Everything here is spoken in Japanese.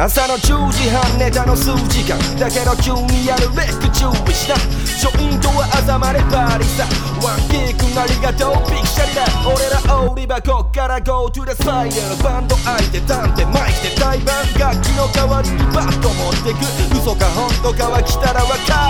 朝の10時半ネタの数時間。だけど急にやるべく注意した。ジョイントは朝までバリさワンキー君ありがとうピクシャリだ。俺らオリバこっから Go to the side バンド相手探偵マイクで対バン楽器の代わりにバット持ってく。嘘か本当かは来たらわかる。